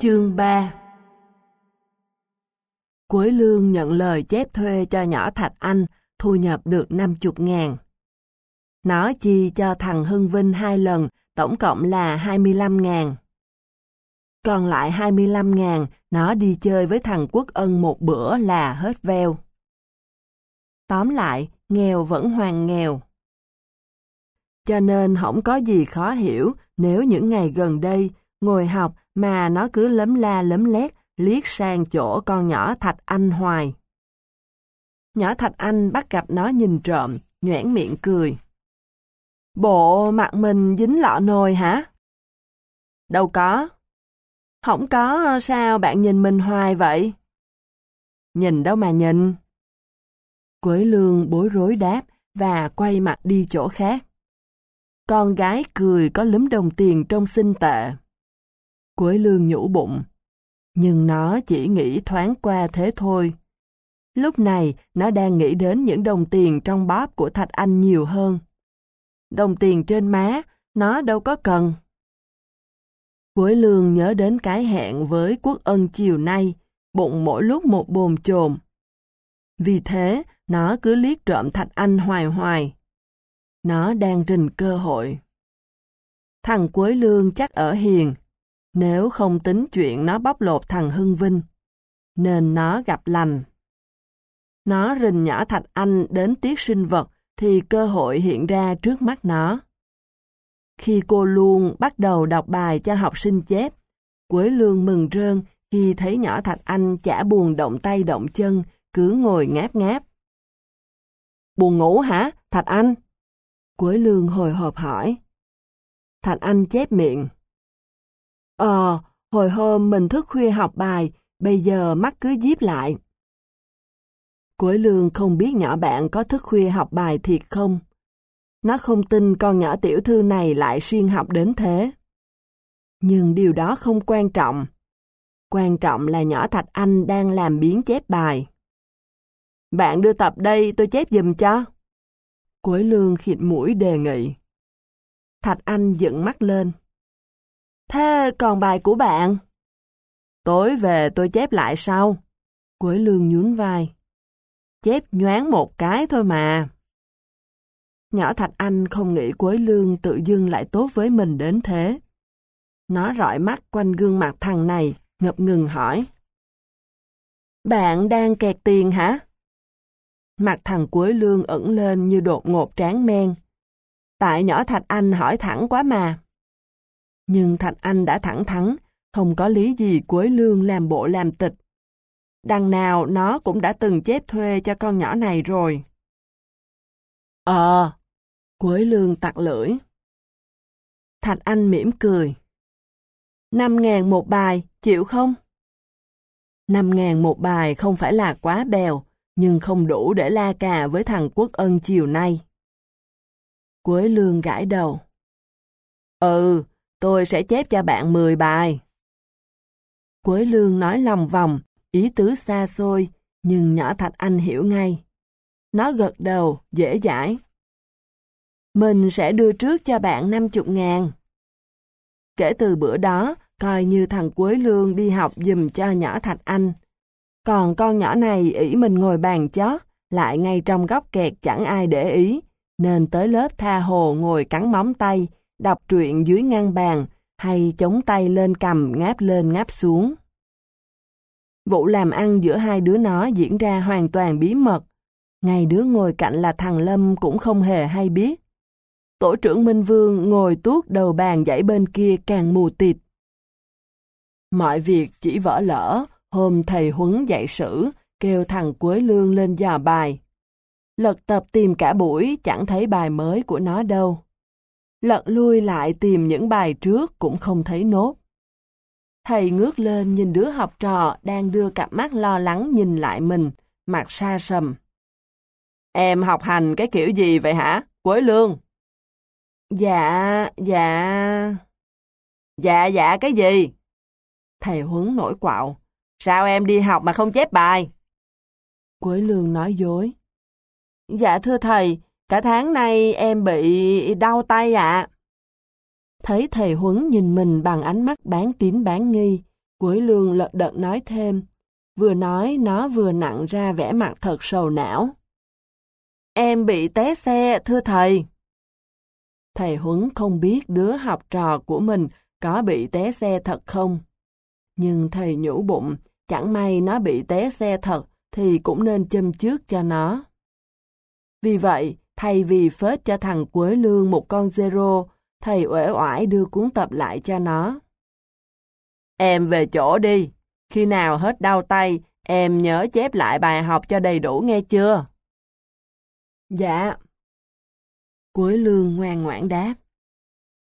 Chương 3 Cuối lương nhận lời chép thuê cho nhỏ Thạch Anh thu nhập được 50 ngàn. Nó chi cho thằng Hưng Vinh hai lần, tổng cộng là 25 ngàn. Còn lại 25 ngàn, nó đi chơi với thằng Quốc Ân một bữa là hết veo. Tóm lại, nghèo vẫn hoàng nghèo. Cho nên không có gì khó hiểu nếu những ngày gần đây ngồi học mà nó cứ lấm la lấm lét liếc sang chỗ con nhỏ Thạch Anh hoài. Nhỏ Thạch Anh bắt gặp nó nhìn trộm, nhoảng miệng cười. Bộ mặt mình dính lọ nồi hả? Đâu có. Không có sao bạn nhìn mình hoài vậy? Nhìn đâu mà nhìn. Quế lương bối rối đáp và quay mặt đi chỗ khác. Con gái cười có lúm đồng tiền trong sinh tệ. Quế lương nhủ bụng. Nhưng nó chỉ nghĩ thoáng qua thế thôi. Lúc này, nó đang nghĩ đến những đồng tiền trong bóp của Thạch Anh nhiều hơn. Đồng tiền trên má, nó đâu có cần. Quế lương nhớ đến cái hẹn với quốc ân chiều nay, bụng mỗi lúc một bồn chồn. Vì thế, nó cứ liếc trộm Thạch Anh hoài hoài. Nó đang rình cơ hội. Thằng Quế Lương chắc ở hiền, nếu không tính chuyện nó bóc lột thằng Hưng Vinh, nên nó gặp lành. Nó rình nhỏ Thạch Anh đến tiết sinh vật thì cơ hội hiện ra trước mắt nó. Khi cô luôn bắt đầu đọc bài cho học sinh chép, Quế Lương mừng rơn khi thấy nhỏ Thạch Anh chả buồn động tay động chân, cứ ngồi ngáp ngáp. Buồn ngủ hả, Thạch Anh? Quế Lương hồi hộp hỏi. Thạch Anh chép miệng. Ờ, hồi hôm mình thức khuya học bài, bây giờ mắt cứ díp lại. Cuối Lương không biết nhỏ bạn có thức khuya học bài thiệt không. Nó không tin con nhỏ tiểu thư này lại xuyên học đến thế. Nhưng điều đó không quan trọng. Quan trọng là nhỏ Thạch Anh đang làm biến chép bài. Bạn đưa tập đây tôi chép dùm cho. Cuối Lương khịt mũi đề nghị. Thạch Anh dựng mắt lên. Thế còn bài của bạn? Tối về tôi chép lại sau. Quế Lương nhún vai. Chép nhoáng một cái thôi mà. Nhỏ Thạch Anh không nghĩ Quế Lương tự dưng lại tốt với mình đến thế. Nó rọi mắt quanh gương mặt thằng này, ngập ngừng hỏi. Bạn đang kẹt tiền hả? Mặt thằng Quế Lương ẩn lên như đột ngột tráng men. Tại nhỏ Thạch Anh hỏi thẳng quá mà. Nhưng Thạch Anh đã thẳng thắn, không có lý gì cuối Lương làm bộ làm tịch. Đằng nào nó cũng đã từng chép thuê cho con nhỏ này rồi. Ờ, cuối Lương tặc lưỡi. Thạch Anh mỉm cười. Năm ngàn một bài, chịu không? Năm ngàn một bài không phải là quá bèo, nhưng không đủ để la cà với thằng Quốc Ân chiều nay. Quế Lương gãi đầu. Ừ, tôi sẽ chép cho bạn 10 bài. Quế Lương nói lòng vòng, ý tứ xa xôi, nhưng nhỏ Thạch Anh hiểu ngay. Nó gật đầu, dễ dãi. Mình sẽ đưa trước cho bạn 50 ngàn. Kể từ bữa đó, coi như thằng Quế Lương đi học dùm cho nhỏ Thạch Anh. Còn con nhỏ này ỷ mình ngồi bàn chót, lại ngay trong góc kẹt chẳng ai để ý, nên tới lớp tha hồ ngồi cắn móng tay, đọc truyện dưới ngang bàn, hay chống tay lên cầm ngáp lên ngáp xuống. Vụ làm ăn giữa hai đứa nó diễn ra hoàn toàn bí mật. Ngay đứa ngồi cạnh là thằng Lâm cũng không hề hay biết. Tổ trưởng Minh Vương ngồi tuốt đầu bàn dãy bên kia càng mù tịt. Mọi việc chỉ vỡ lỡ, hôm thầy huấn dạy sử, kêu thằng Quế Lương lên dò bài. Lật tập tìm cả buổi chẳng thấy bài mới của nó đâu. Lật lui lại tìm những bài trước cũng không thấy nốt. Thầy ngước lên nhìn đứa học trò đang đưa cặp mắt lo lắng nhìn lại mình, mặt xa sầm. Em học hành cái kiểu gì vậy hả, Quế Lương? Dạ, dạ... Dạ, dạ cái gì? Thầy huấn nổi quạo. Sao em đi học mà không chép bài? Quế Lương nói dối. Dạ thưa thầy, cả tháng nay em bị đau tay ạ. Thấy thầy huấn nhìn mình bằng ánh mắt bán tín bán nghi, Cuối lương lật đật nói thêm, vừa nói nó vừa nặng ra vẻ mặt thật sầu não. Em bị té xe, thưa thầy. Thầy Huấn không biết đứa học trò của mình có bị té xe thật không. Nhưng thầy nhủ bụng, chẳng may nó bị té xe thật thì cũng nên châm trước cho nó. Vì vậy, thay vì phết cho thằng Quế Lương một con zero, thầy uể oải đưa cuốn tập lại cho nó. Em về chỗ đi, khi nào hết đau tay, em nhớ chép lại bài học cho đầy đủ nghe chưa? Dạ. Quế Lương ngoan ngoãn đáp.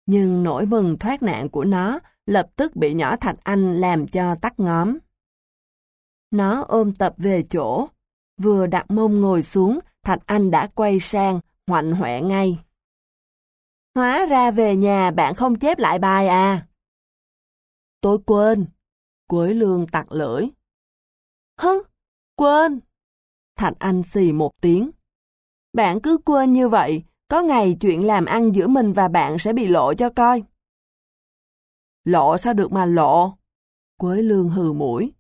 Nhưng nỗi mừng thoát nạn của nó lập tức bị nhỏ Thạch Anh làm cho tắt ngóm. Nó ôm tập về chỗ, vừa đặt mông ngồi xuống, Thạch Anh đã quay sang, hoạnh hoẹ ngay. Hóa ra về nhà bạn không chép lại bài à? Tôi quên. Quế lương tặc lưỡi. Hứ, quên. Thạch Anh xì một tiếng. Bạn cứ quên như vậy, có ngày chuyện làm ăn giữa mình và bạn sẽ bị lộ cho coi. Lộ sao được mà lộ? Quế lương hừ mũi.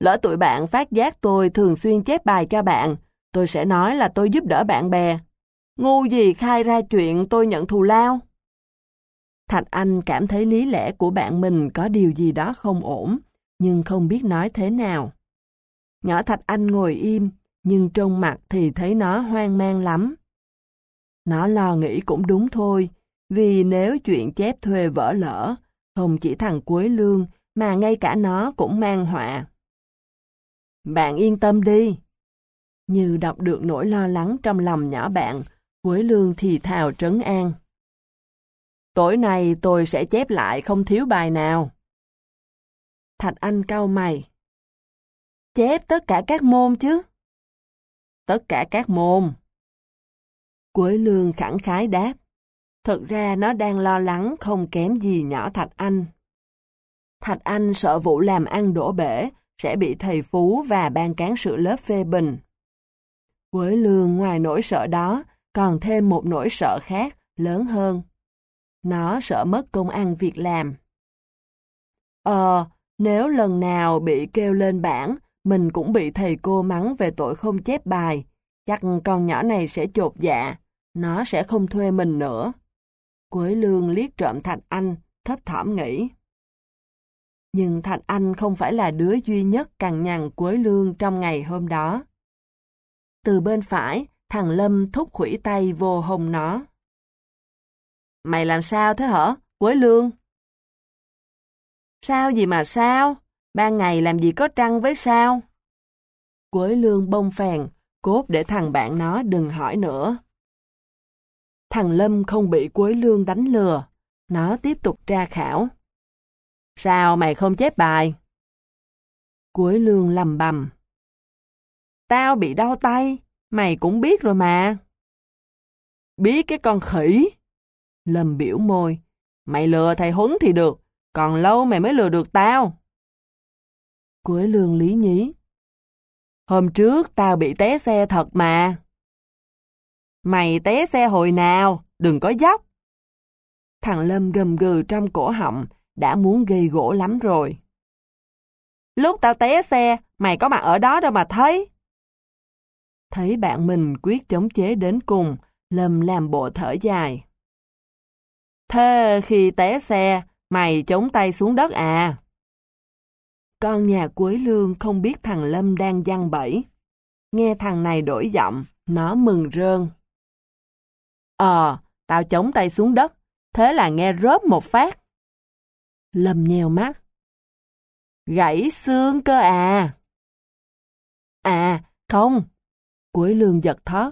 Lỡ tụi bạn phát giác tôi thường xuyên chép bài cho bạn, tôi sẽ nói là tôi giúp đỡ bạn bè. Ngu gì khai ra chuyện tôi nhận thù lao? Thạch Anh cảm thấy lý lẽ của bạn mình có điều gì đó không ổn, nhưng không biết nói thế nào. Nhỏ Thạch Anh ngồi im, nhưng trong mặt thì thấy nó hoang mang lắm. Nó lo nghĩ cũng đúng thôi, vì nếu chuyện chép thuê vỡ lỡ, không chỉ thằng cuối Lương, mà ngay cả nó cũng mang họa. Bạn yên tâm đi. Như đọc được nỗi lo lắng trong lòng nhỏ bạn, Quế Lương thì thào trấn an. Tối nay tôi sẽ chép lại không thiếu bài nào. Thạch Anh cau mày. Chép tất cả các môn chứ? Tất cả các môn. Quế Lương khẳng khái đáp. Thực ra nó đang lo lắng không kém gì nhỏ Thạch Anh. Thạch Anh sợ vụ làm ăn đổ bể sẽ bị thầy Phú và ban cán sự lớp phê bình. Quế Lương ngoài nỗi sợ đó còn thêm một nỗi sợ khác lớn hơn. Nó sợ mất công ăn việc làm. Ờ, nếu lần nào bị kêu lên bảng, mình cũng bị thầy cô mắng về tội không chép bài, chắc con nhỏ này sẽ chột dạ, nó sẽ không thuê mình nữa. Quế Lương liếc trộm Thạch Anh, thấp thỏm nghĩ. Nhưng Thạch Anh không phải là đứa duy nhất cằn nhằn Quế Lương trong ngày hôm đó. Từ bên phải, thằng Lâm thúc khủy tay vô hông nó. Mày làm sao thế hả, Quế Lương? Sao gì mà sao? Ban ngày làm gì có trăng với sao? Quế Lương bông phèn, cốt để thằng bạn nó đừng hỏi nữa. Thằng Lâm không bị Quế Lương đánh lừa. Nó tiếp tục tra khảo. Sao mày không chép bài? Quế Lương lầm bầm. Tao bị đau tay, mày cũng biết rồi mà. Biết cái con khỉ. Lâm biểu môi. Mày lừa thầy Huấn thì được, còn lâu mày mới lừa được tao. cuối lương lý nhí. Hôm trước tao bị té xe thật mà. Mày té xe hồi nào, đừng có dốc. Thằng Lâm gầm gừ trong cổ họng, đã muốn gây gỗ lắm rồi. Lúc tao té xe, mày có mặt ở đó đâu mà thấy. Thấy bạn mình quyết chống chế đến cùng, Lâm làm bộ thở dài. Thế khi té xe, mày chống tay xuống đất à? Con nhà cuối lương không biết thằng Lâm đang giăng bẫy. Nghe thằng này đổi giọng, nó mừng rơn. Ờ, tao chống tay xuống đất, thế là nghe rớp một phát. Lâm nheo mắt. Gãy xương cơ à? À, không. Cuối lương giật thót.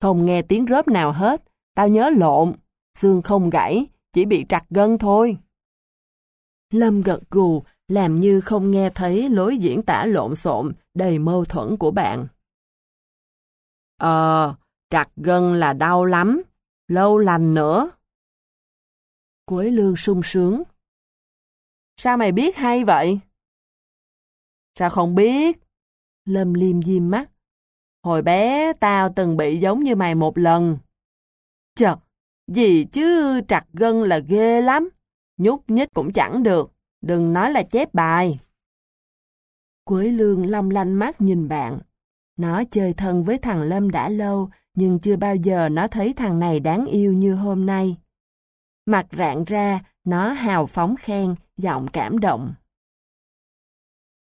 Không nghe tiếng rớp nào hết, tao nhớ lộn. Xương không gãy, chỉ bị trặt gân thôi. Lâm gật gù, làm như không nghe thấy lối diễn tả lộn xộn, đầy mâu thuẫn của bạn. Ờ, trặt gân là đau lắm, lâu lành nữa. Quế lương sung sướng. Sao mày biết hay vậy? Sao không biết? Lâm liêm diêm mắt. Hồi bé tao từng bị giống như mày một lần. Chật, gì chứ trặc gân là ghê lắm. Nhúc nhích cũng chẳng được. đừng nói là chép bài. Quế lương long lanh mắt nhìn bạn. Nó chơi thân với thằng Lâm đã lâu, nhưng chưa bao giờ nó thấy thằng này đáng yêu như hôm nay. Mặt rạng ra, nó hào phóng khen, giọng cảm động.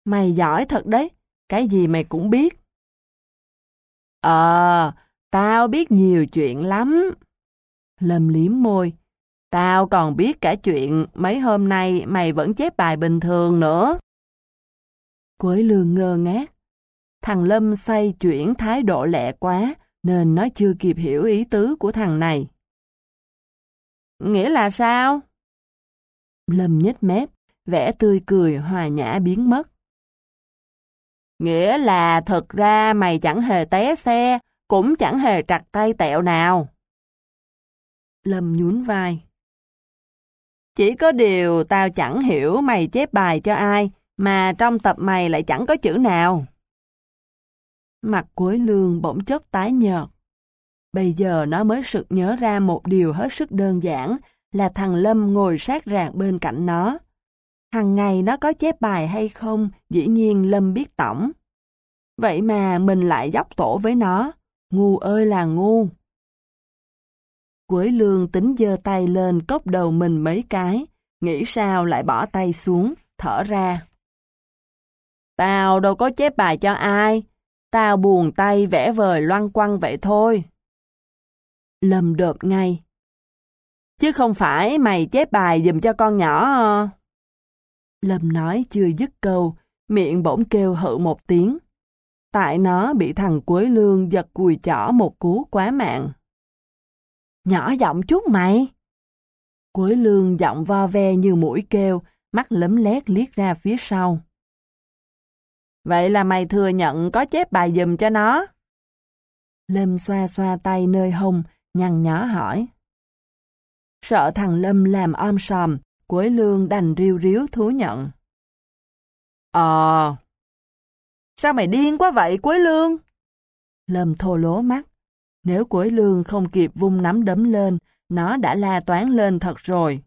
Mày giỏi thật đấy, cái gì mày cũng biết. Ờ, tao biết nhiều chuyện lắm. Lâm liếm môi. Tao còn biết cả chuyện mấy hôm nay mày vẫn chép bài bình thường nữa. Quế lương ngơ ngác. Thằng Lâm say chuyển thái độ lẹ quá, nên nó chưa kịp hiểu ý tứ của thằng này. Nghĩa là sao? Lâm nhếch mép, vẻ tươi cười hòa nhã biến mất. Nghĩa là thật ra mày chẳng hề té xe, cũng chẳng hề trặt tay tẹo nào. Lâm nhún vai. Chỉ có điều tao chẳng hiểu mày chép bài cho ai, mà trong tập mày lại chẳng có chữ nào. Mặt cuối lương bỗng chốc tái nhợt. Bây giờ nó mới sực nhớ ra một điều hết sức đơn giản là thằng Lâm ngồi sát rạc bên cạnh nó. Hằng ngày nó có chép bài hay không, dĩ nhiên Lâm biết tổng. Vậy mà mình lại dốc tổ với nó. Ngu ơi là ngu. Quế lương tính giơ tay lên cốc đầu mình mấy cái, nghĩ sao lại bỏ tay xuống, thở ra. Tao đâu có chép bài cho ai, tao buồn tay vẽ vời loan quăng vậy thôi. Lâm đột ngay. Chứ không phải mày chép bài dùm cho con nhỏ à? Lâm nói chưa dứt câu, miệng bỗng kêu hự một tiếng. Tại nó bị thằng Quế Lương giật cùi chỏ một cú quá mạng. Nhỏ giọng chút mày. Quế Lương giọng vo ve như mũi kêu, mắt lấm lét liếc ra phía sau. Vậy là mày thừa nhận có chép bài dùm cho nó. Lâm xoa xoa tay nơi hông, nhăn nhó hỏi. Sợ thằng Lâm làm om sòm, Quế Lương đành riêu riếu thú nhận. Ờ, sao mày điên quá vậy Quế Lương? Lâm thô lố mắt. Nếu Quế Lương không kịp vung nắm đấm lên, nó đã la toán lên thật rồi.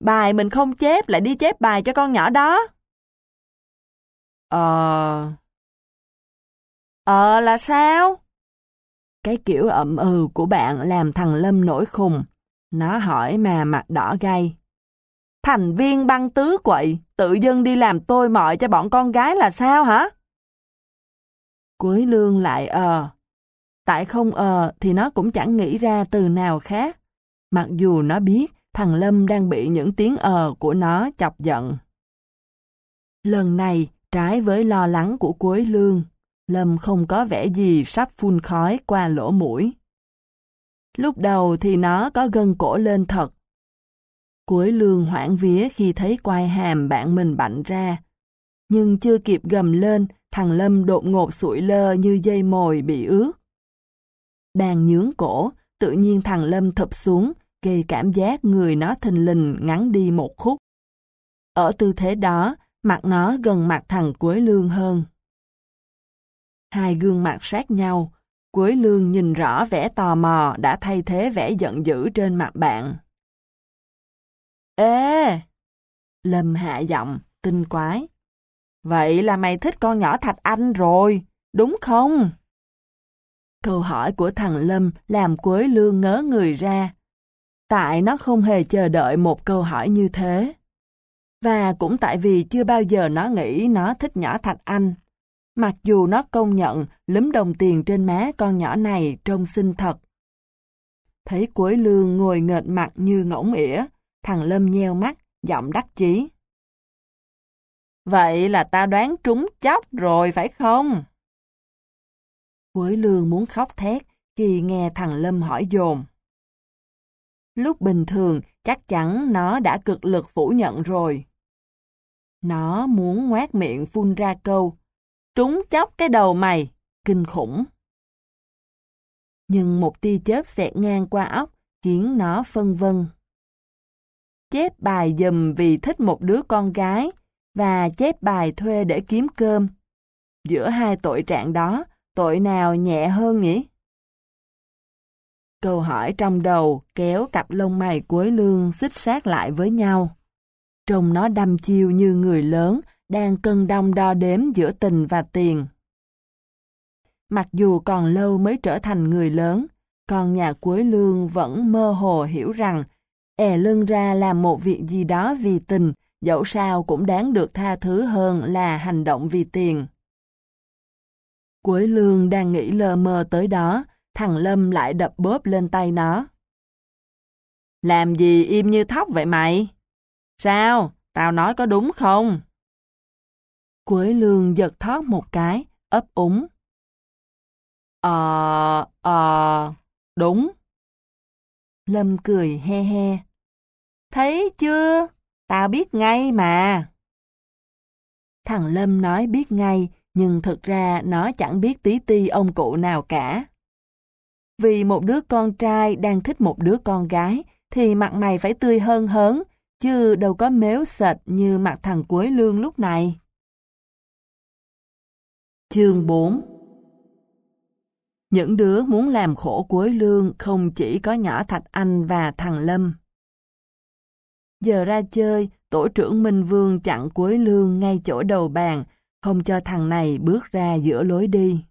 Bài mình không chép lại đi chép bài cho con nhỏ đó. Ờ... Ờ là sao? Cái kiểu ậm ừ của bạn làm thằng Lâm nổi khùng. Nó hỏi mà mặt đỏ gay. Thành viên băng tứ quậy, tự dưng đi làm tôi mọi cho bọn con gái là sao hả? Cuối lương lại ờ. Tại không ờ thì nó cũng chẳng nghĩ ra từ nào khác. Mặc dù nó biết thằng Lâm đang bị những tiếng ờ của nó chọc giận. Lần này, trái với lo lắng của Quế Lương, Lâm không có vẻ gì sắp phun khói qua lỗ mũi. Lúc đầu thì nó có gân cổ lên thật. Cuối lương hoảng vía khi thấy quai hàm bạn mình bạnh ra. Nhưng chưa kịp gầm lên, thằng Lâm đột ngột sụi lơ như dây mồi bị ướt. Đang nhướng cổ, tự nhiên thằng Lâm thập xuống, gây cảm giác người nó thình lình ngắn đi một khúc. Ở tư thế đó, mặt nó gần mặt thằng Quế Lương hơn. Hai gương mặt sát nhau, Quế Lương nhìn rõ vẻ tò mò đã thay thế vẻ giận dữ trên mặt bạn. Ê! Lâm hạ giọng, tinh quái. Vậy là mày thích con nhỏ Thạch Anh rồi, đúng không? Câu hỏi của thằng Lâm làm Quế Lương ngớ người ra. Tại nó không hề chờ đợi một câu hỏi như thế. Và cũng tại vì chưa bao giờ nó nghĩ nó thích nhỏ Thạch Anh. Mặc dù nó công nhận lúm đồng tiền trên má con nhỏ này trông xinh thật. Thấy cuối lương ngồi nghệt mặt như ngỗng ỉa, thằng Lâm nheo mắt, giọng đắc chí. Vậy là ta đoán trúng chóc rồi phải không? Quế lương muốn khóc thét khi nghe thằng Lâm hỏi dồn. Lúc bình thường chắc chắn nó đã cực lực phủ nhận rồi. Nó muốn ngoát miệng phun ra câu Trúng chóc cái đầu mày, kinh khủng. Nhưng một tia chớp xẹt ngang qua óc khiến nó phân vân. Chép bài dùm vì thích một đứa con gái và chép bài thuê để kiếm cơm. Giữa hai tội trạng đó, tội nào nhẹ hơn nhỉ? Câu hỏi trong đầu kéo cặp lông mày cuối lương xích sát lại với nhau. Trông nó đăm chiêu như người lớn, đang cân đong đo đếm giữa tình và tiền. Mặc dù còn lâu mới trở thành người lớn, con nhà cuối lương vẫn mơ hồ hiểu rằng è lưng ra làm một việc gì đó vì tình, dẫu sao cũng đáng được tha thứ hơn là hành động vì tiền. Cuối lương đang nghĩ lơ mơ tới đó, thằng Lâm lại đập bóp lên tay nó. Làm gì im như thóc vậy mày? Sao? Tao nói có đúng không? Quế lương giật thoát một cái, ấp úng. Ờ, ờ, đúng. Lâm cười he he. Thấy chưa? Tao biết ngay mà. Thằng Lâm nói biết ngay, nhưng thực ra nó chẳng biết tí ti ông cụ nào cả. Vì một đứa con trai đang thích một đứa con gái, thì mặt mày phải tươi hơn hớn, chứ đâu có méo sệt như mặt thằng cuối lương lúc này. Chương 4 Những đứa muốn làm khổ cuối lương không chỉ có nhỏ Thạch Anh và thằng Lâm. Giờ ra chơi, tổ trưởng Minh Vương chặn cuối lương ngay chỗ đầu bàn, không cho thằng này bước ra giữa lối đi.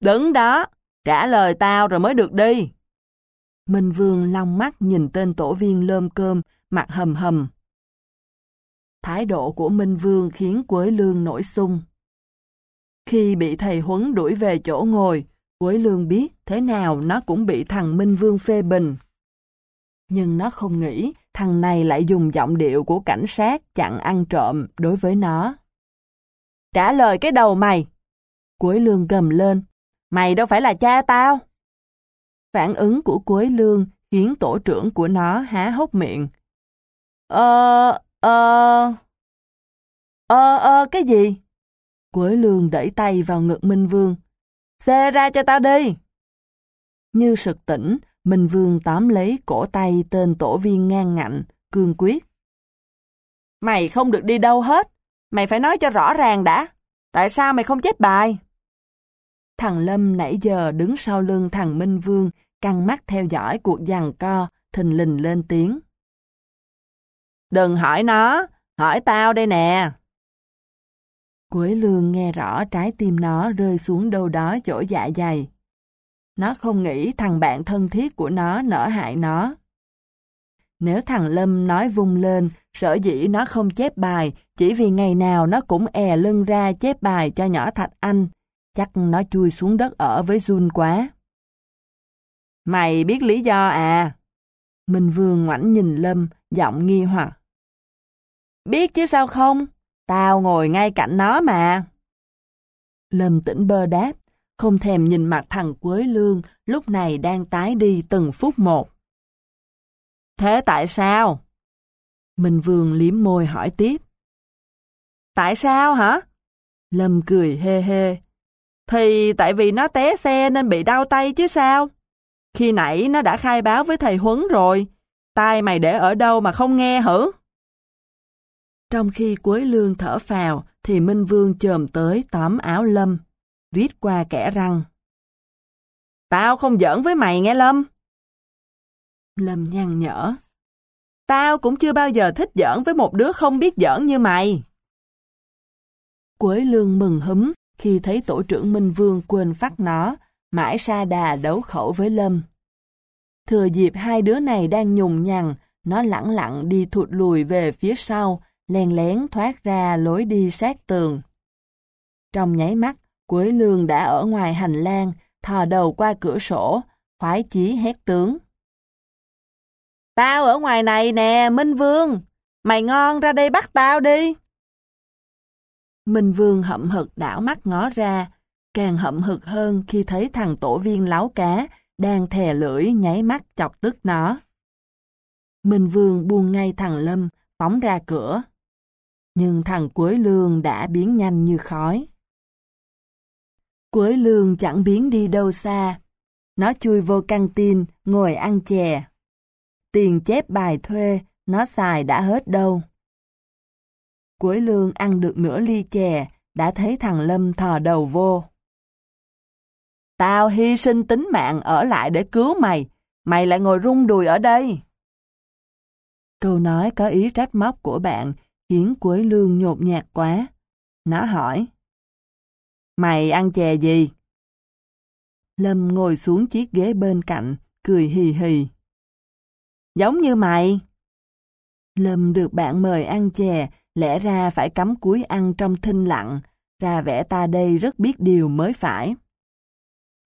Đứng đó, trả lời tao rồi mới được đi. Minh Vương long mắt nhìn tên tổ viên lơm cơm, mặt hầm hầm. Thái độ của Minh Vương khiến Quế Lương nổi sung. Khi bị thầy Huấn đuổi về chỗ ngồi, Quế Lương biết thế nào nó cũng bị thằng Minh Vương phê bình. Nhưng nó không nghĩ thằng này lại dùng giọng điệu của cảnh sát chặn ăn trộm đối với nó. Trả lời cái đầu mày! cuối Lương gầm lên. Mày đâu phải là cha tao! Phản ứng của cuối Lương khiến tổ trưởng của nó há hốc miệng. Ờ, ờ... Ờ, ờ, cái gì? Quế Lương đẩy tay vào ngực Minh Vương. Xê ra cho tao đi! Như sực tỉnh, Minh Vương tóm lấy cổ tay tên tổ viên ngang ngạnh, cương quyết. Mày không được đi đâu hết. Mày phải nói cho rõ ràng đã. Tại sao mày không chép bài? Thằng Lâm nãy giờ đứng sau lưng thằng Minh Vương, căng mắt theo dõi cuộc giằng co, thình lình lên tiếng. Đừng hỏi nó, hỏi tao đây nè. Quế lương nghe rõ trái tim nó rơi xuống đâu đó chỗ dạ dày. Nó không nghĩ thằng bạn thân thiết của nó nở hại nó. Nếu thằng Lâm nói vung lên, sở dĩ nó không chép bài, chỉ vì ngày nào nó cũng è lưng ra chép bài cho nhỏ Thạch Anh, chắc nó chui xuống đất ở với Jun quá. Mày biết lý do à? Minh Vương ngoảnh nhìn Lâm, giọng nghi hoặc. Biết chứ sao không? Tao ngồi ngay cạnh nó mà. Lâm tỉnh bơ đáp, không thèm nhìn mặt thằng Quế Lương lúc này đang tái đi từng phút một. Thế tại sao? Minh Vương liếm môi hỏi tiếp. Tại sao hả? Lâm cười hê hê. Thì tại vì nó té xe nên bị đau tay chứ sao? Khi nãy nó đã khai báo với thầy Huấn rồi. Tai mày để ở đâu mà không nghe hử? Trong khi Quế Lương thở phào, thì Minh Vương chồm tới tóm áo Lâm, rít qua kẻ răng. Tao không giỡn với mày nghe Lâm. Lâm nhăn nhở. Tao cũng chưa bao giờ thích giỡn với một đứa không biết giỡn như mày. Quế Lương mừng húm khi thấy tổ trưởng Minh Vương quên phát nó, mãi sa đà đấu khẩu với Lâm. Thừa dịp hai đứa này đang nhùng nhằn, nó lẳng lặng đi thụt lùi về phía sau, len lén thoát ra lối đi sát tường. Trong nháy mắt, Quế Lương đã ở ngoài hành lang, thò đầu qua cửa sổ, khoái chí hét tướng. Tao ở ngoài này nè, Minh Vương, mày ngon ra đây bắt tao đi. Minh Vương hậm hực đảo mắt ngó ra, càng hậm hực hơn khi thấy thằng tổ viên láo cá đang thè lưỡi nháy mắt chọc tức nó. Minh Vương buông ngay thằng Lâm, phóng ra cửa. Nhưng thằng Quế Lương đã biến nhanh như khói cuối Lương chẳng biến đi đâu xa. Nó chui vô căng tin, ngồi ăn chè. Tiền chép bài thuê, nó xài đã hết đâu. cuối Lương ăn được nửa ly chè, đã thấy thằng Lâm thò đầu vô. Tao hy sinh tính mạng ở lại để cứu mày, mày lại ngồi rung đùi ở đây. Câu nói có ý trách móc của bạn khiến Quế Lương nhột nhạt quá. Nó hỏi. Mày ăn chè gì? Lâm ngồi xuống chiếc ghế bên cạnh, cười hì hì. Giống như mày. Lâm được bạn mời ăn chè, lẽ ra phải cắm cúi ăn trong thinh lặng, ra vẻ ta đây rất biết điều mới phải.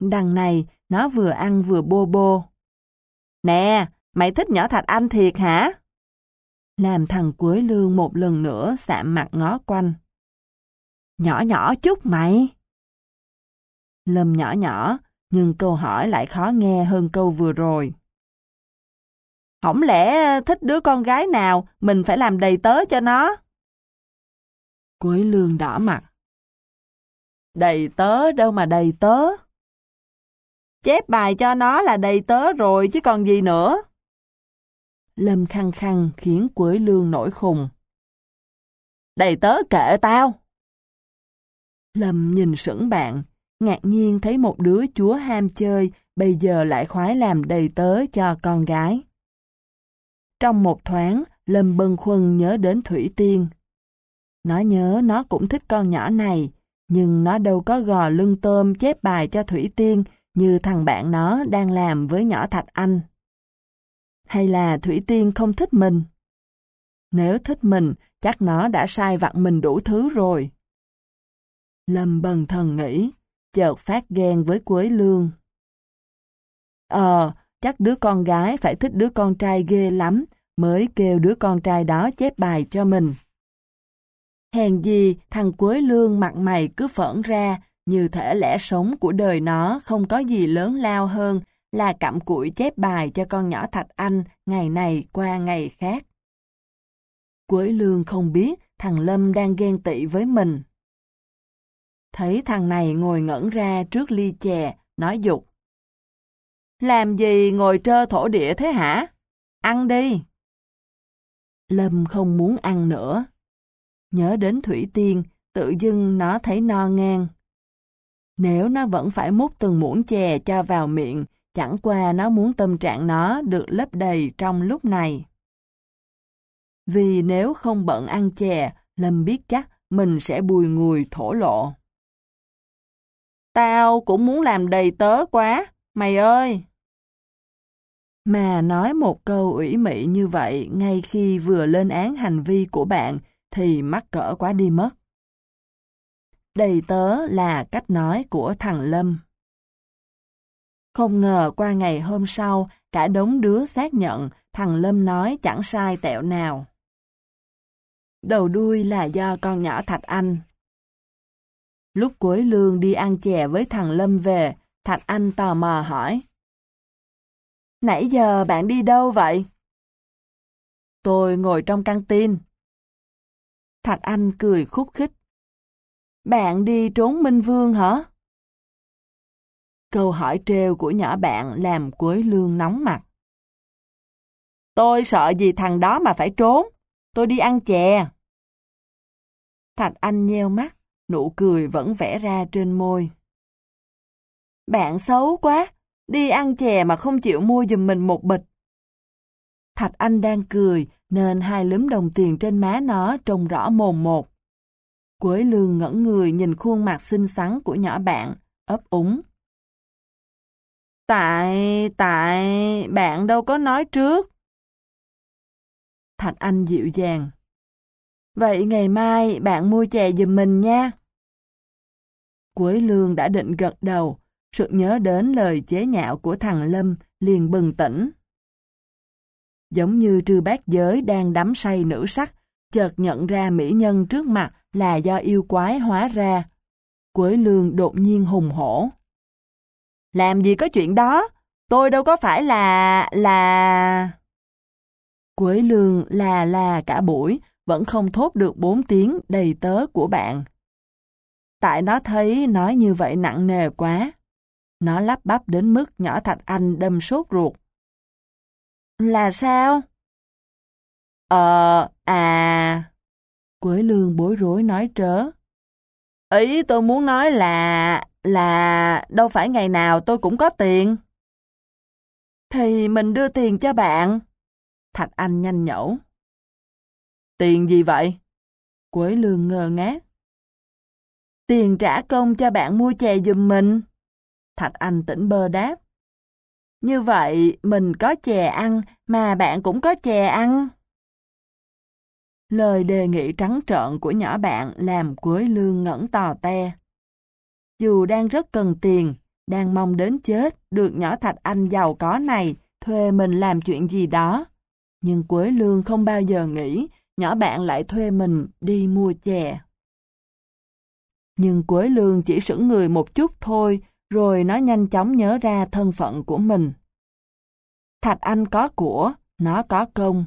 Đằng này, nó vừa ăn vừa bô bô. Nè, mày thích nhỏ Thạch Anh thiệt hả? Làm thằng cuối Lương một lần nữa sạm mặt ngó quanh. Nhỏ nhỏ chút mày. Lâm nhỏ nhỏ, nhưng câu hỏi lại khó nghe hơn câu vừa rồi. Không lẽ thích đứa con gái nào, mình phải làm đầy tớ cho nó? Quế lương đỏ mặt. Đầy tớ đâu mà đầy tớ. Chép bài cho nó là đầy tớ rồi chứ còn gì nữa. Lâm khăng khăng khiến Quế lương nổi khùng. Đầy tớ kệ tao. Lâm nhìn sững bạn, ngạc nhiên thấy một đứa chúa ham chơi bây giờ lại khoái làm đầy tớ cho con gái. Trong một thoáng, Lâm Bân Khuân nhớ đến Thủy Tiên. Nó nhớ nó cũng thích con nhỏ này, nhưng nó đâu có gò lưng tôm chép bài cho Thủy Tiên như thằng bạn nó đang làm với nhỏ Thạch Anh. Hay là Thủy Tiên không thích mình? Nếu thích mình, chắc nó đã sai vặt mình đủ thứ rồi. Lâm bần thần nghĩ, chợt phát ghen với Quế Lương. Ờ, chắc đứa con gái phải thích đứa con trai ghê lắm, mới kêu đứa con trai đó chép bài cho mình. Hèn gì thằng Quế Lương mặt mày cứ phởn ra, như thể lẽ sống của đời nó không có gì lớn lao hơn là cặm cụi chép bài cho con nhỏ Thạch Anh ngày này qua ngày khác. Quế Lương không biết thằng Lâm đang ghen tị với mình. Thấy thằng này ngồi ngẩn ra trước ly chè, nói dục. Làm gì ngồi trơ thổ địa thế hả? Ăn đi. Lâm không muốn ăn nữa. Nhớ đến Thủy Tiên, tự dưng nó thấy no ngang. Nếu nó vẫn phải múc từng muỗng chè cho vào miệng, chẳng qua nó muốn tâm trạng nó được lấp đầy trong lúc này. Vì nếu không bận ăn chè, Lâm biết chắc mình sẽ bùi ngùi thổ lộ. Tao cũng muốn làm đầy tớ quá, mày ơi! Mà nói một câu ủy mị như vậy ngay khi vừa lên án hành vi của bạn thì mắc cỡ quá đi mất. Đầy tớ là cách nói của thằng Lâm. Không ngờ qua ngày hôm sau, cả đống đứa xác nhận thằng Lâm nói chẳng sai tẹo nào. Đầu đuôi là do con nhỏ Thạch Anh. Lúc cuối lương đi ăn chè với thằng Lâm về, Thạch Anh tò mò hỏi. Nãy giờ bạn đi đâu vậy? Tôi ngồi trong căng tin. Thạch Anh cười khúc khích. Bạn đi trốn Minh Vương hả? Câu hỏi trêu của nhỏ bạn làm Quế Lương nóng mặt. Tôi sợ gì thằng đó mà phải trốn. Tôi đi ăn chè. Thạch Anh nheo mắt, nụ cười vẫn vẽ ra trên môi. Bạn xấu quá, đi ăn chè mà không chịu mua giùm mình một bịch. Thạch Anh đang cười, nên hai lúm đồng tiền trên má nó trông rõ mồm một. Quế lương ngẩn người nhìn khuôn mặt xinh xắn của nhỏ bạn, ấp úng. Tại, tại, bạn đâu có nói trước. Thạch Anh dịu dàng. Vậy ngày mai bạn mua chè giùm mình nha. Quế lương đã định gật đầu, sự nhớ đến lời chế nhạo của thằng Lâm liền bừng tỉnh. Giống như trư bát giới đang đắm say nữ sắc, chợt nhận ra mỹ nhân trước mặt là do yêu quái hóa ra. Quế lương đột nhiên hùng hổ. Làm gì có chuyện đó, tôi đâu có phải là... là... Quế lương là là cả buổi, vẫn không thốt được bốn tiếng đầy tớ của bạn. Tại nó thấy nói như vậy nặng nề quá. Nó lắp bắp đến mức nhỏ Thạch Anh đâm sốt ruột. Là sao? Ờ, à... Quế lương bối rối nói trớ. Ý tôi muốn nói là... là... đâu phải ngày nào tôi cũng có tiền. Thì mình đưa tiền cho bạn. Thạch Anh nhanh nhẩu. Tiền gì vậy? Quế lương ngơ ngác. Tiền trả công cho bạn mua chè giùm mình. Thạch Anh tỉnh bơ đáp. Như vậy mình có chè ăn mà bạn cũng có chè ăn. Lời đề nghị trắng trợn của nhỏ bạn làm Quế Lương ngẩn tò te. Dù đang rất cần tiền, đang mong đến chết được nhỏ Thạch Anh giàu có này thuê mình làm chuyện gì đó. Nhưng Quế Lương không bao giờ nghĩ nhỏ bạn lại thuê mình đi mua chè. Nhưng Quế Lương chỉ sững người một chút thôi, rồi nó nhanh chóng nhớ ra thân phận của mình. Thạch Anh có của, nó có công.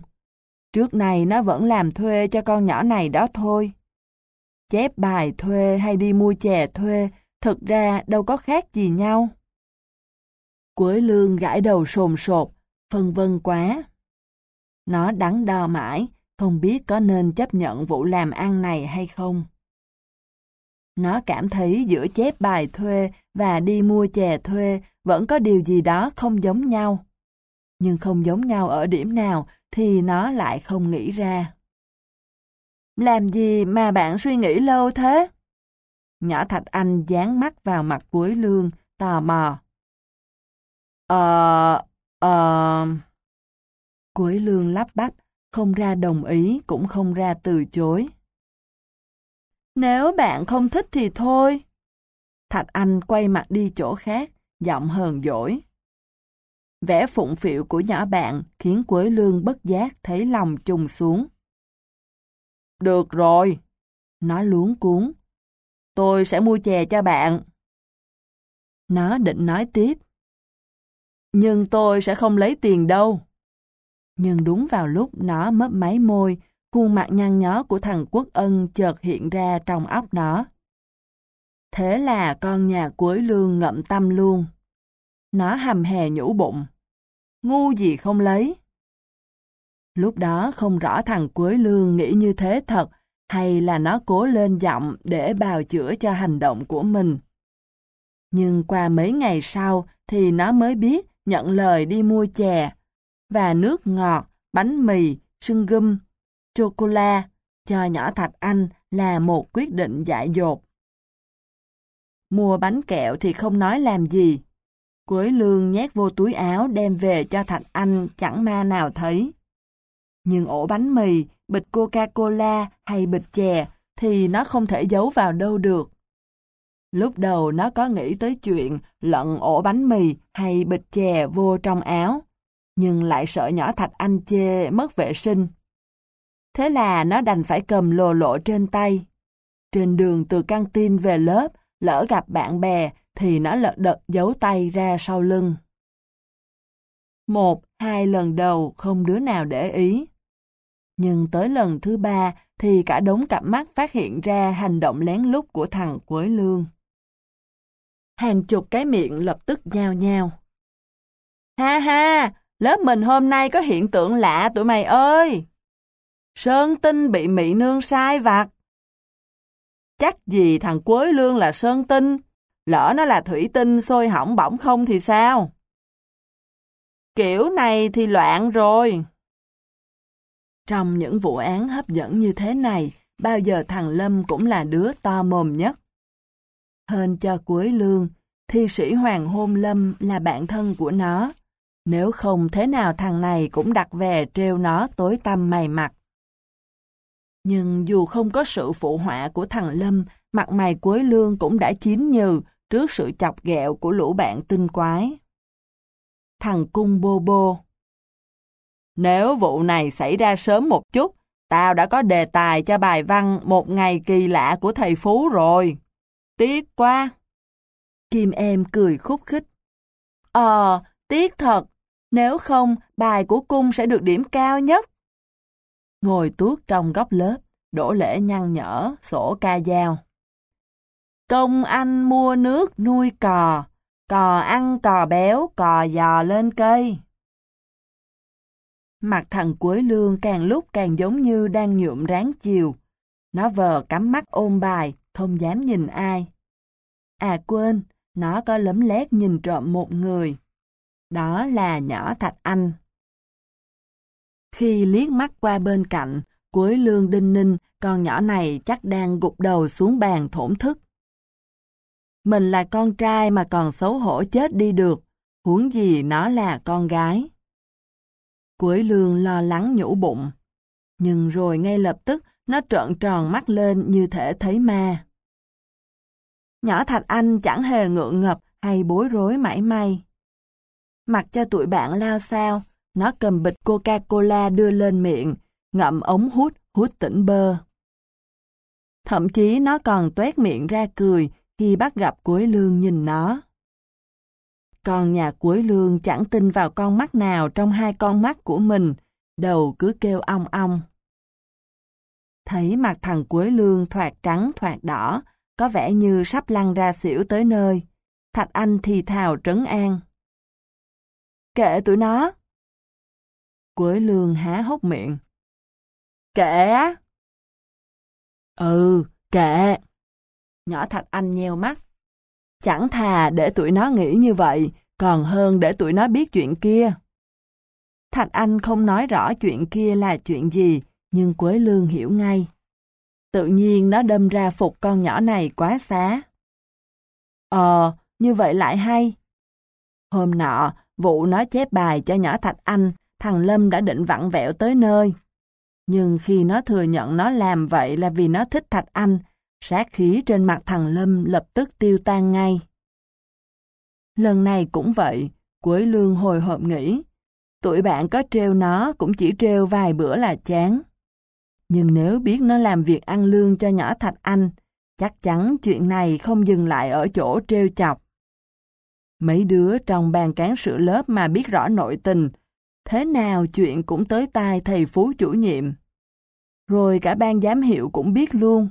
Trước này nó vẫn làm thuê cho con nhỏ này đó thôi. Chép bài thuê hay đi mua chè thuê, thực ra đâu có khác gì nhau. Quế lương gãi đầu sồn sột, phân vân quá. Nó đắn đo mãi, không biết có nên chấp nhận vụ làm ăn này hay không. Nó cảm thấy giữa chép bài thuê và đi mua chè thuê vẫn có điều gì đó không giống nhau. Nhưng không giống nhau ở điểm nào thì nó lại không nghĩ ra. Làm gì mà bạn suy nghĩ lâu thế? Nhỏ Thạch Anh dán mắt vào mặt cuối lương, tò mò. Ờ, ờ... Cuối lương lắp bắp, không ra đồng ý cũng không ra từ chối. Nếu bạn không thích thì thôi. Thạch Anh quay mặt đi chỗ khác, giọng hờn dỗi. Vẻ phụng phịu của nhỏ bạn khiến Quế Lương bất giác thấy lòng trùng xuống. Được rồi. Nó luống cuốn. Tôi sẽ mua chè cho bạn. Nó định nói tiếp. Nhưng tôi sẽ không lấy tiền đâu. Nhưng đúng vào lúc nó mấp máy môi, khuôn mặt nhăn nhó của thằng Quốc Ân chợt hiện ra trong óc nó. Thế là con nhà cuối lương ngậm tâm luôn. Nó hầm hè nhũ bụng. Ngu gì không lấy. Lúc đó không rõ thằng cuối Lương nghĩ như thế thật hay là nó cố lên giọng để bào chữa cho hành động của mình. Nhưng qua mấy ngày sau thì nó mới biết nhận lời đi mua chè và nước ngọt, bánh mì, sưng gum, chocolate cho nhỏ Thạch Anh là một quyết định dại dột. Mua bánh kẹo thì không nói làm gì. Quế lương nhét vô túi áo đem về cho Thạch Anh chẳng ma nào thấy. Nhưng ổ bánh mì, bịch Coca-Cola hay bịch chè thì nó không thể giấu vào đâu được. Lúc đầu nó có nghĩ tới chuyện lận ổ bánh mì hay bịch chè vô trong áo, nhưng lại sợ nhỏ Thạch Anh chê mất vệ sinh. Thế là nó đành phải cầm lồ lộ trên tay. Trên đường từ căng tin về lớp, lỡ gặp bạn bè thì nó lật đật giấu tay ra sau lưng. Một, hai lần đầu không đứa nào để ý. Nhưng tới lần thứ ba thì cả đống cặp mắt phát hiện ra hành động lén lút của thằng Quế Lương. Hàng chục cái miệng lập tức nhao nhao. Ha ha, lớp mình hôm nay có hiện tượng lạ tụi mày ơi! Sơn Tinh bị Mỹ Nương sai vặt. Chắc gì thằng Quế Lương là Sơn Tinh, lỡ nó là thủy tinh sôi hỏng bỏng không thì sao? Kiểu này thì loạn rồi. Trong những vụ án hấp dẫn như thế này, bao giờ thằng Lâm cũng là đứa to mồm nhất. Hên cho cuối lương, thi sĩ Hoàng Hôn Lâm là bạn thân của nó. Nếu không thế nào thằng này cũng đặt về treo nó tối tăm mày mặt. Nhưng dù không có sự phụ họa của thằng Lâm, mặt mày cuối lương cũng đã chín nhừ trước sự chọc ghẹo của lũ bạn tinh quái. Thằng cung bô bô Nếu vụ này xảy ra sớm một chút, tao đã có đề tài cho bài văn một ngày kỳ lạ của thầy Phú rồi. Tiếc quá. Kim em cười khúc khích. Ờ, tiếc thật. Nếu không, bài của cung sẽ được điểm cao nhất. Ngồi tuốt trong góc lớp, đổ lễ nhăn nhở, sổ ca dao. Công anh mua nước nuôi cò, cò ăn cò béo, cò dò lên cây. Mặt thằng cuối lương càng lúc càng giống như đang nhuộm ráng chiều. Nó vờ cắm mắt ôm bài, không dám nhìn ai. À quên, nó có lấm lét nhìn trộm một người. Đó là nhỏ Thạch Anh. Khi liếc mắt qua bên cạnh, cuối lương đinh ninh, con nhỏ này chắc đang gục đầu xuống bàn thổn thức. Mình là con trai mà còn xấu hổ chết đi được, huống gì nó là con gái. Cuối lương lo lắng nhủ bụng. Nhưng rồi ngay lập tức nó trợn tròn mắt lên như thể thấy ma. Nhỏ Thạch Anh chẳng hề ngượng ngập hay bối rối mãi may. Mặc cho tụi bạn lao sao, nó cầm bịch Coca-Cola đưa lên miệng, ngậm ống hút, hút tỉnh bơ. Thậm chí nó còn tuét miệng ra cười khi bắt gặp cuối lương nhìn nó. Còn nhà cuối lương chẳng tin vào con mắt nào trong hai con mắt của mình, đầu cứ kêu ong ong. Thấy mặt thằng cuối lương thoạt trắng thoạt đỏ, có vẻ như sắp lăn ra xỉu tới nơi. Thạch Anh thì thào trấn an. Kệ tụi nó. Quế lương há hốc miệng. Kệ á? Ừ, kệ. Nhỏ Thạch Anh nheo mắt. Chẳng thà để tụi nó nghĩ như vậy, còn hơn để tụi nó biết chuyện kia. Thạch Anh không nói rõ chuyện kia là chuyện gì, nhưng Quế Lương hiểu ngay. Tự nhiên nó đâm ra phục con nhỏ này quá xá. Ờ, như vậy lại hay. Hôm nọ, vụ nó chép bài cho nhỏ Thạch Anh, thằng Lâm đã định vặn vẹo tới nơi. Nhưng khi nó thừa nhận nó làm vậy là vì nó thích Thạch Anh, sát khí trên mặt thằng Lâm lập tức tiêu tan ngay. Lần này cũng vậy, Quế Lương hồi hộp nghĩ, tụi bạn có treo nó cũng chỉ treo vài bữa là chán. Nhưng nếu biết nó làm việc ăn lương cho nhỏ Thạch Anh, chắc chắn chuyện này không dừng lại ở chỗ treo chọc. Mấy đứa trong bàn cán sự lớp mà biết rõ nội tình, thế nào chuyện cũng tới tai thầy Phú chủ nhiệm. Rồi cả ban giám hiệu cũng biết luôn.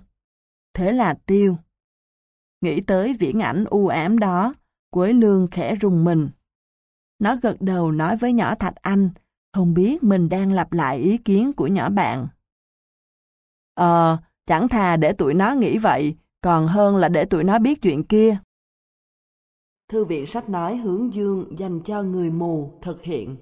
Thế là tiêu. Nghĩ tới viễn ảnh u ám đó, Quế Lương khẽ rùng mình. Nó gật đầu nói với nhỏ Thạch Anh, không biết mình đang lặp lại ý kiến của nhỏ bạn. Ờ, chẳng thà để tụi nó nghĩ vậy, còn hơn là để tụi nó biết chuyện kia. Thư viện sách nói hướng dương dành cho người mù thực hiện.